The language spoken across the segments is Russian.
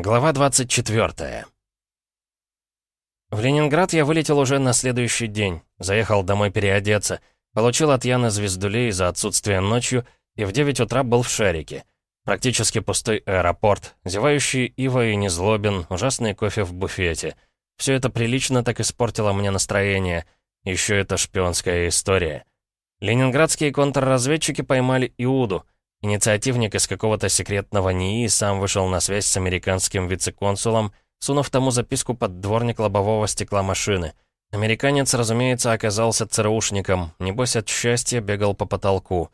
Глава 24. В Ленинград я вылетел уже на следующий день. Заехал домой переодеться. Получил от Яны звездулей за отсутствие ночью и в 9 утра был в Шарике. Практически пустой аэропорт, зевающие Ива и Незлобин, ужасный кофе в буфете. Все это прилично так испортило мне настроение. Еще это шпионская история. Ленинградские контрразведчики поймали Иуду — Инициативник из какого-то секретного НИИ сам вышел на связь с американским вице-консулом, сунув тому записку под дворник лобового стекла машины. Американец, разумеется, оказался ЦРУшником, небось от счастья бегал по потолку.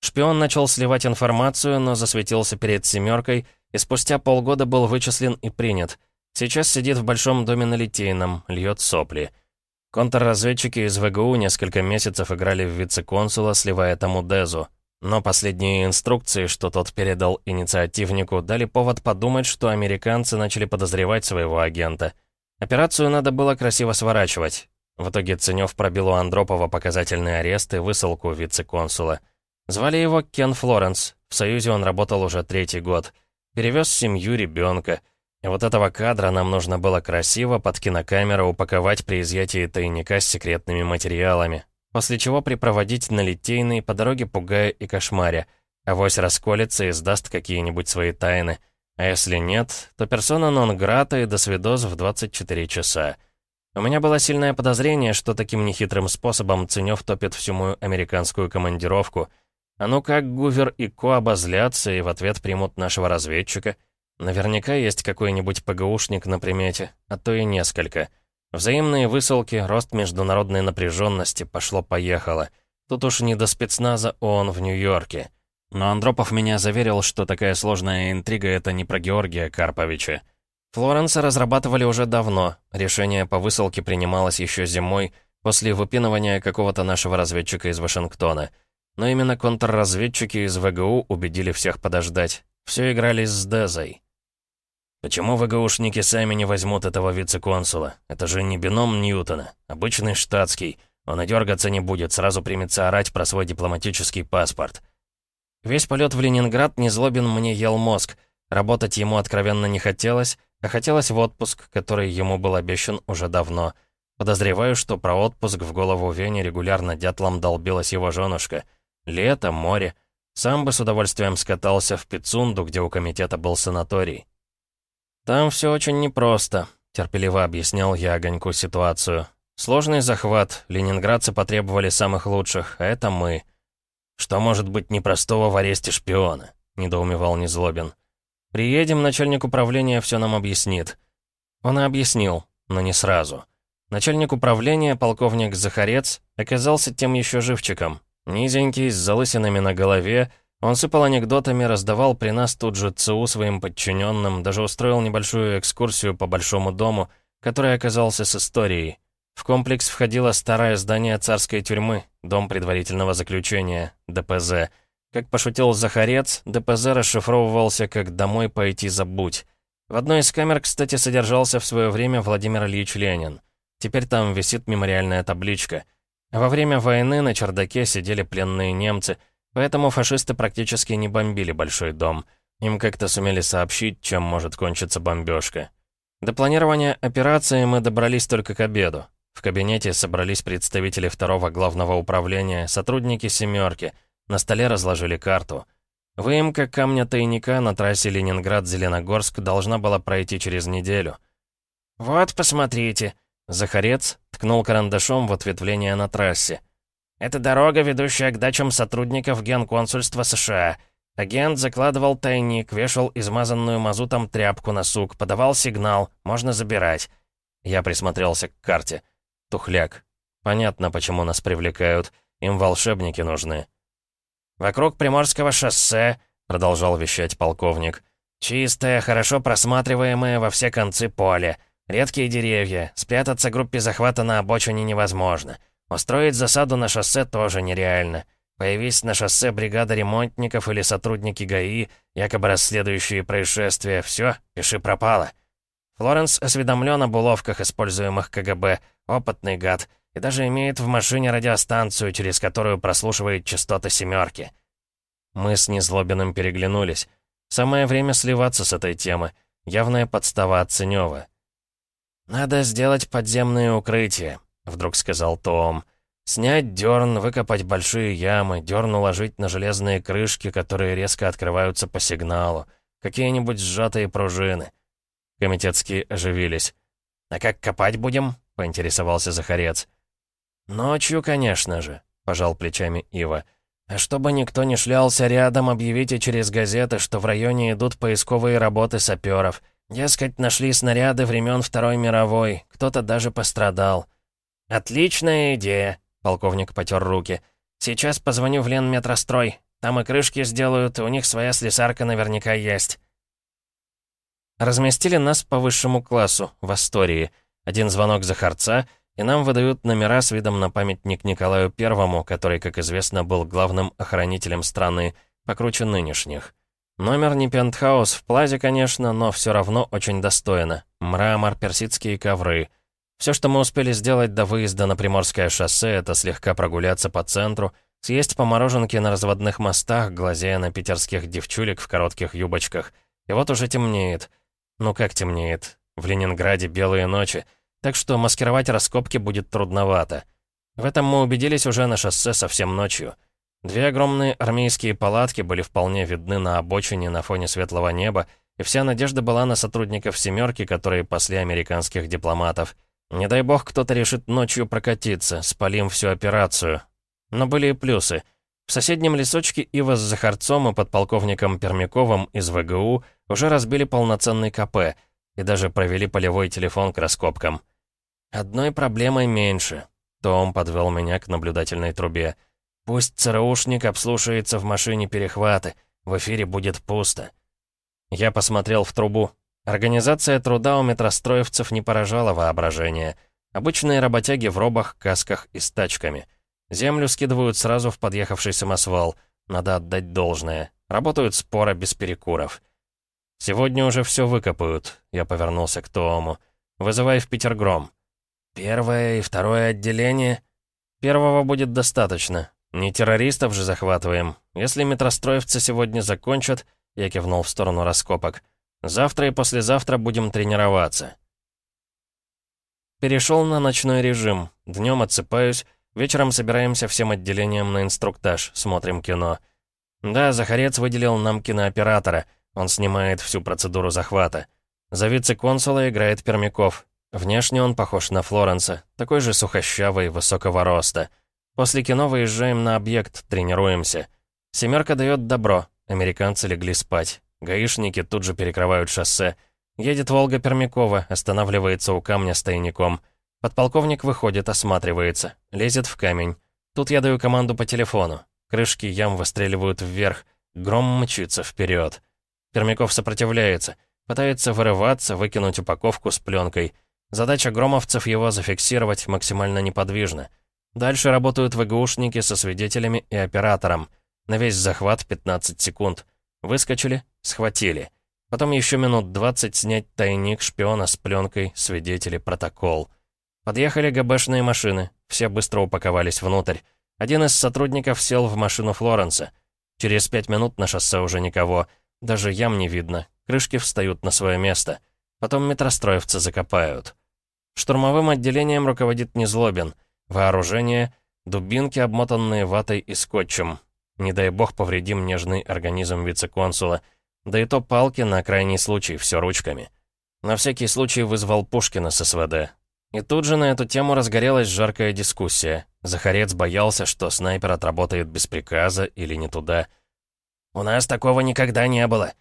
Шпион начал сливать информацию, но засветился перед «семеркой» и спустя полгода был вычислен и принят. Сейчас сидит в большом доме на Литейном, льет сопли. Контрразведчики из ВГУ несколько месяцев играли в вице-консула, сливая тому Дезу. Но последние инструкции, что тот передал инициативнику, дали повод подумать, что американцы начали подозревать своего агента. Операцию надо было красиво сворачивать. В итоге Ценёв пробил у Андропова показательный арест и высылку вице-консула. Звали его Кен Флоренс. В Союзе он работал уже третий год. Перевез семью ребенка. И вот этого кадра нам нужно было красиво под кинокамеру упаковать при изъятии тайника с секретными материалами, после чего припроводить на Литейный, по дороге пугая и кошмаря. Авось расколется и сдаст какие-нибудь свои тайны. А если нет, то персона нон-грата и досвидос в 24 часа. У меня было сильное подозрение, что таким нехитрым способом Ценёв топит всю мою американскую командировку. А ну как Гувер и Ко обозлятся и в ответ примут нашего разведчика? Наверняка есть какой-нибудь ПГУшник на примете, а то и несколько. Взаимные высылки, рост международной напряженности, пошло-поехало. Тут уж не до спецназа ООН в Нью-Йорке. Но Андропов меня заверил, что такая сложная интрига — это не про Георгия Карповича. Флоренса разрабатывали уже давно. Решение по высылке принималось еще зимой, после выпинывания какого-то нашего разведчика из Вашингтона. Но именно контрразведчики из ВГУ убедили всех подождать. Все играли с Дезой. Почему ВГУшники сами не возьмут этого вице-консула? Это же не бином Ньютона, обычный штатский. Он и дергаться не будет, сразу примется орать про свой дипломатический паспорт. Весь полет в Ленинград Незлобин мне ел мозг. Работать ему откровенно не хотелось, а хотелось в отпуск, который ему был обещан уже давно. Подозреваю, что про отпуск в голову Вене регулярно дятлом долбилась его женушка. Лето, море. Сам бы с удовольствием скатался в Пицунду, где у комитета был санаторий. «Там все очень непросто», — терпеливо объяснял я Огоньку ситуацию. «Сложный захват, ленинградцы потребовали самых лучших, а это мы». «Что может быть непростого в аресте шпиона?» — недоумевал Незлобин. «Приедем, начальник управления все нам объяснит». Он и объяснил, но не сразу. Начальник управления, полковник Захарец, оказался тем еще живчиком. Низенький, с залысинами на голове, он сыпал анекдотами, раздавал при нас тут же ЦУ своим подчиненным, даже устроил небольшую экскурсию по Большому дому, который оказался с историей. В комплекс входило старое здание царской тюрьмы, дом предварительного заключения, ДПЗ. Как пошутил Захарец, ДПЗ расшифровывался как «домой пойти забудь». В одной из камер, кстати, содержался в свое время Владимир Ильич Ленин. Теперь там висит мемориальная табличка. Во время войны на чердаке сидели пленные немцы — Поэтому фашисты практически не бомбили Большой дом. Им как-то сумели сообщить, чем может кончиться бомбежка. До планирования операции мы добрались только к обеду. В кабинете собрались представители второго главного управления, сотрудники «семерки». На столе разложили карту. Выемка камня тайника на трассе Ленинград-Зеленогорск должна была пройти через неделю. «Вот, посмотрите!» Захарец ткнул карандашом в ответвление на трассе. Это дорога, ведущая к дачам сотрудников генконсульства США. Агент закладывал тайник, вешал измазанную мазутом тряпку на сук, подавал сигнал, можно забирать. Я присмотрелся к карте. Тухляк. Понятно, почему нас привлекают. Им волшебники нужны. «Вокруг Приморского шоссе», — продолжал вещать полковник, «чистое, хорошо просматриваемое во все концы поле. Редкие деревья. Спрятаться группе захвата на обочине невозможно. Устроить засаду на шоссе тоже нереально. Появись на шоссе бригада ремонтников или сотрудники ГАИ, якобы расследующие происшествия, все, пиши пропало. Флоренс осведомлен об уловках, используемых КГБ, опытный гад, и даже имеет в машине радиостанцию, через которую прослушивает частоты «семерки». Мы с Незлобиным переглянулись. Самое время сливаться с этой темы. Явная подстава от Ценёва. «Надо сделать подземные укрытия», — вдруг сказал Том. «Снять дерн, выкопать большие ямы, дерн уложить на железные крышки, которые резко открываются по сигналу, какие-нибудь сжатые пружины». Комитетские оживились. «А как копать будем?» — поинтересовался Захарец. «Ночью, конечно же», — пожал плечами Ива. «А чтобы никто не шлялся рядом, объявите через газеты, что в районе идут поисковые работы саперов. Дескать, нашли снаряды времен Второй мировой, кто-то даже пострадал». «Отличная идея», — полковник потер руки. «Сейчас позвоню в Ленметрострой. Там и крышки сделают, у них своя слесарка наверняка есть». Разместили нас по высшему классу, в Астории. Один звонок Захарца — и нам выдают номера с видом на памятник Николаю Первому, который, как известно, был главным охранителем страны, покруче нынешних. Номер не пентхаус в плазе, конечно, но все равно очень достойно. Мрамор, персидские ковры. Все, что мы успели сделать до выезда на Приморское шоссе, это слегка прогуляться по центру, съесть по мороженке на разводных мостах, глазея на питерских девчулек в коротких юбочках. И вот уже темнеет. Ну как темнеет? В Ленинграде белые ночи — так что маскировать раскопки будет трудновато. В этом мы убедились уже на шоссе совсем ночью. Две огромные армейские палатки были вполне видны на обочине на фоне светлого неба, и вся надежда была на сотрудников «семерки», которые пасли американских дипломатов. Не дай бог кто-то решит ночью прокатиться, спалим всю операцию. Но были и плюсы. В соседнем лесочке Ива с Захарцом и подполковником Пермяковым из ВГУ уже разбили полноценный КП — и даже провели полевой телефон к раскопкам. Одной проблемой меньше. Том подвел меня к наблюдательной трубе. Пусть ЦРУшник обслушается в машине перехваты, в эфире будет пусто. Я посмотрел в трубу. Организация труда у метростроевцев не поражала воображение. Обычные работяги в робах, касках и с тачками. Землю скидывают сразу в подъехавший самосвал. Надо отдать должное. Работают споро, без перекуров. «Сегодня уже все выкопают», — я повернулся к Тому. «Вызывай в Петергром». «Первое и второе отделение?» «Первого будет достаточно. Не террористов же захватываем. Если метростроевцы сегодня закончат...» Я кивнул в сторону раскопок. «Завтра и послезавтра будем тренироваться». Перешел на ночной режим. Днем отсыпаюсь, вечером собираемся всем отделением на инструктаж, смотрим кино. Да, Захарец выделил нам кинооператора — он снимает всю процедуру захвата. За вице-консула играет Пермяков. Внешне он похож на Флоренса, такой же сухощавый, высокого роста. После кино выезжаем на объект, тренируемся. «семерка» дает добро, американцы легли спать. Гаишники тут же перекрывают шоссе. Едет «Волга» Пермякова, останавливается у камня с тайником. Подполковник выходит, осматривается, лезет в камень. Тут я даю команду по телефону. Крышки ям выстреливают вверх, гром мчится вперед. Пермяков сопротивляется, пытается вырываться, выкинуть упаковку с пленкой. Задача громовцев его зафиксировать максимально неподвижно. Дальше работают ВГУшники со свидетелями и оператором. На весь захват 15 секунд. Выскочили, схватили. Потом еще минут 20 снять тайник шпиона с пленкой, свидетели, протокол. Подъехали ГБшные машины, все быстро упаковались внутрь. Один из сотрудников сел в машину Флоренса. Через пять минут на шоссе уже никого. Даже ям не видно. Крышки встают на свое место. Потом метростроевцы закопают. Штурмовым отделением руководит Незлобин. Вооружение — дубинки, обмотанные ватой и скотчем. Не дай бог повредим нежный организм вице-консула. Да и то палки на крайний случай, все ручками. На всякий случай вызвал Пушкина с СВД. И тут же на эту тему разгорелась жаркая дискуссия. Захарец боялся, что снайпер отработает без приказа или не туда — «У нас такого никогда не было».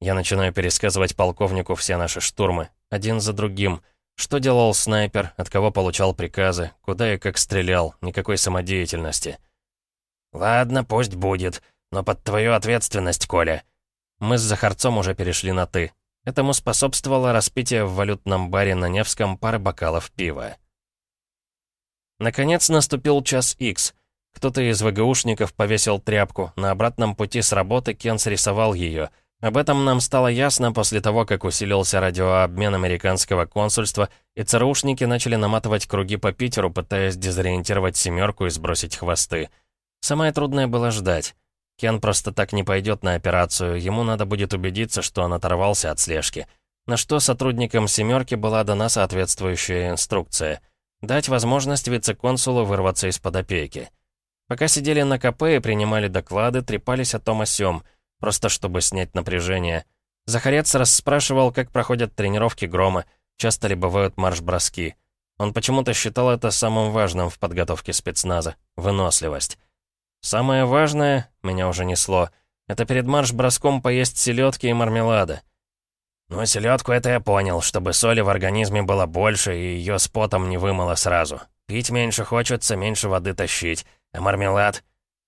Я начинаю пересказывать полковнику все наши штурмы, один за другим. Что делал снайпер, от кого получал приказы, куда и как стрелял, никакой самодеятельности. «Ладно, пусть будет, но под твою ответственность, Коля». Мы с Захарцом уже перешли на «ты». Этому способствовало распитие в валютном баре на Невском пары бокалов пива. Наконец наступил час икс — кто-то из ВГУшников повесил тряпку. На обратном пути с работы Кен срисовал ее. Об этом нам стало ясно после того, как усилился радиообмен американского консульства, и ЦРУшники начали наматывать круги по Питеру, пытаясь дезориентировать «семерку» и сбросить хвосты. Самое трудное было ждать. Кен просто так не пойдет на операцию, ему надо будет убедиться, что он оторвался от слежки. на что сотрудникам «семерки» была дана соответствующая инструкция — дать возможность вице-консулу вырваться из-под опеки. Пока сидели на КП и принимали доклады, трепались о том о сём, просто чтобы снять напряжение. Захарец расспрашивал, как проходят тренировки «Грома», часто ли бывают марш-броски. Он почему-то считал это самым важным в подготовке спецназа — выносливость. Самое важное, меня уже несло, это перед марш-броском поесть селедки и мармелада. «Ну, селедку это я понял, чтобы соли в организме было больше и ее с потом не вымыло сразу. Пить меньше хочется, меньше воды тащить. А мармелад?»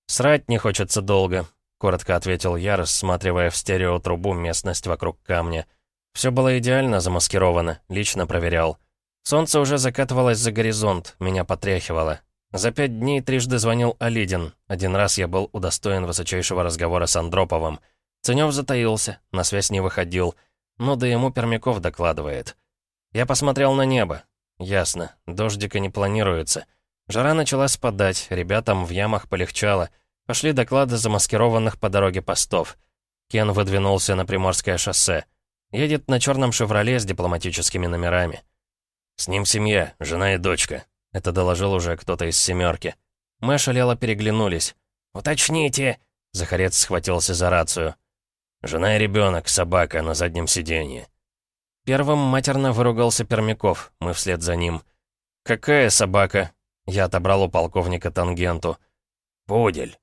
«Срать не хочется долго», — коротко ответил я, рассматривая в стереотрубу местность вокруг камня. Все было идеально замаскировано, лично проверял. Солнце уже закатывалось за горизонт, меня потряхивало. За пять дней трижды звонил Алидин. Один раз я был удостоен высочайшего разговора с Андроповым. Ценёв затаился, на связь не выходил. Ну да ему Пермяков докладывает. Я посмотрел на небо. Ясно, дождика не планируется. Жара начала спадать, ребятам в ямах полегчало. Пошли доклады замаскированных по дороге постов. Кен выдвинулся на Приморское шоссе. Едет на черном «Шевроле» с дипломатическими номерами. «С ним семья, жена и дочка», — это доложил уже кто-то из «семерки». Мы ошалело переглянулись. «Уточните!» — Захарец схватился за рацию. «Жена и ребенок, собака на заднем сиденье». Первым матерно выругался Пермяков, мы вслед за ним. «Какая собака?» Я отобрал у полковника тангенту. «Пудель».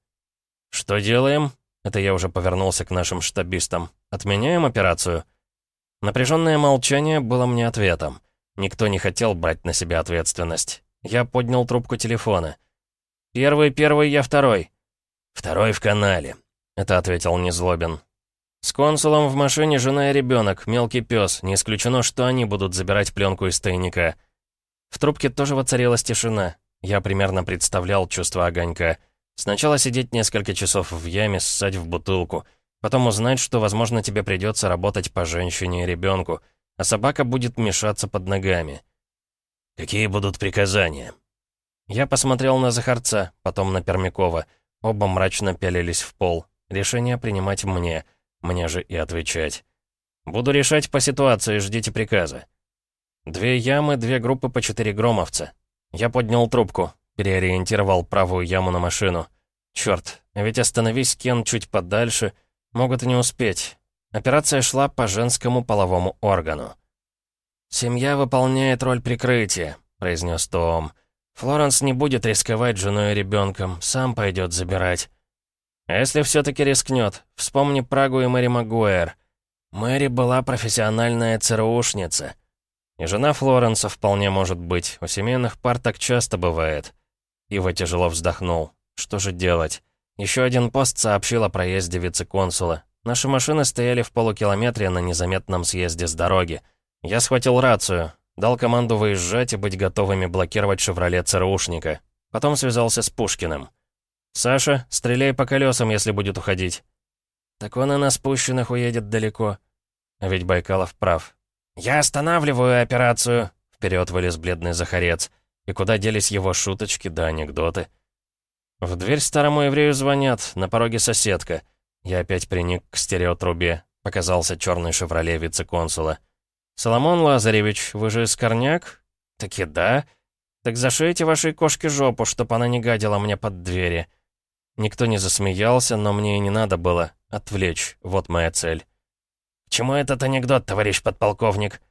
«Что делаем?» Это я уже повернулся к нашим штабистам. «Отменяем операцию?» Напряженное молчание было мне ответом. Никто не хотел брать на себя ответственность. Я поднял трубку телефона. «Первый, первый, я второй». «Второй в канале», — это ответил Незлобин. «С консулом в машине жена и ребенок, мелкий пес. Не исключено, что они будут забирать пленку из тайника». В трубке тоже воцарилась тишина. Я примерно представлял чувство огонька. Сначала сидеть несколько часов в яме, ссать в бутылку — Потом узнать, что, возможно, тебе придется работать по женщине и ребенку, а собака будет мешаться под ногами. «Какие будут приказания?» Я посмотрел на Захарца, потом на Пермякова. Оба мрачно пялились в пол. Решение принимать мне. Мне же и отвечать. «Буду решать по ситуации, ждите приказа». Две ямы, две группы по четыре громовца. Я поднял трубку, переориентировал правую яму на машину. Черт, ведь остановись Кен чуть подальше — Могут и не успеть. Операция шла по женскому половому органу. «Семья выполняет роль прикрытия», — произнес Том. «Флоренс не будет рисковать женой и ребенком, сам пойдет забирать». «А если все-таки рискнет? Вспомни Прагу и Мэри Магуэр. Мэри была профессиональная ЦРУшница. И жена Флоренса вполне может быть. У семейных пар так часто бывает». Ива тяжело вздохнул. «Что же делать?» Еще один пост сообщил о проезде вице-консула. Наши машины стояли в полукилометре на незаметном съезде с дороги. Я схватил рацию, дал команду выезжать и быть готовыми блокировать «Шевроле» ЦРУшника. Потом связался с Пушкиным. «Саша, стреляй по колесам, если будет уходить». «Так он и на спущенных уедет далеко». Ведь Байкалов прав. «Я останавливаю операцию», — вперед вылез бледный Захарец. И куда делись его шуточки да анекдоты? В дверь старому еврею звонят, на пороге соседка. Я опять приник к стереотрубе. Показался черный «Шевроле» вице-консула. «Соломон Лазаревич, вы же Скорняк?» «Таки да. Так зашейте вашей кошке жопу, чтоб она не гадила мне под двери». Никто не засмеялся, но мне и не надо было. Отвлечь, вот моя цель. «К чему этот анекдот, товарищ подполковник?»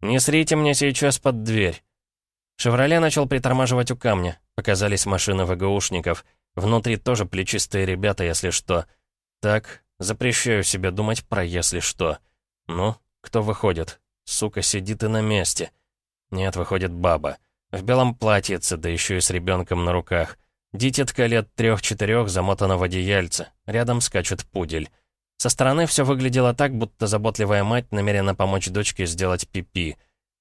«Не срите мне сейчас под дверь». «Шевроле» начал притормаживать у камня. Показались машины ВГУшников — Внутри тоже плечистые ребята, если что. Так, запрещаю себе думать про «если что». Ну, кто выходит? Сука сидит и на месте. Нет, выходит баба. В белом платьице, да еще и с ребенком на руках. Дитятка лет трех-четырех замотана в одеяльце. Рядом скачет пудель. Со стороны все выглядело так, будто заботливая мать намерена помочь дочке сделать пипи. -пи.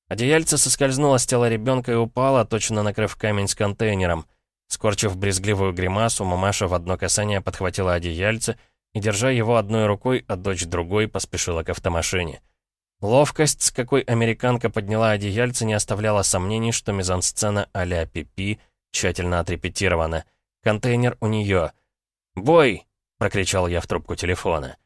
Одеяльце соскользнуло с тела ребенка и упало, точно накрыв камень с контейнером. Скорчив брезгливую гримасу, мамаша в одно касание подхватила одеяльце и, держа его одной рукой, а дочь другой, поспешила к автомашине. Ловкость, с какой американка подняла одеяльце, не оставляла сомнений, что мизансцена а-ля Пипи тщательно отрепетирована. Контейнер у нее. «Бой!» — прокричал я в трубку телефона.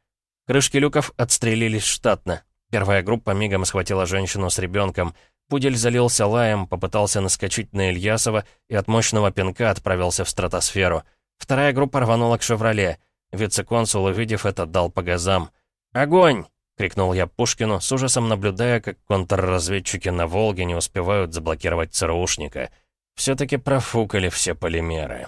Крышки люков отстрелились штатно. Первая группа мигом схватила женщину с ребенком. Пудель залился лаем, попытался наскочить на Ильясова и от мощного пинка отправился в стратосферу. Вторая группа рванула к «Шевроле». Вице-консул, увидев это, дал по газам. «Огонь!» — крикнул я Пушкину, с ужасом наблюдая, как контрразведчики на «Волге» не успевают заблокировать ЦРУшника. Все-таки профукали все полимеры.